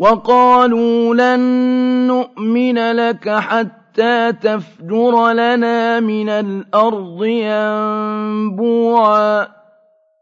وَقَالُوا لَن نُّؤْمِنَ لَكَ حَتَّىٰ تَفْجُرَ لَنَا مِنَ الْأَرْضِ يَنبُوعًا.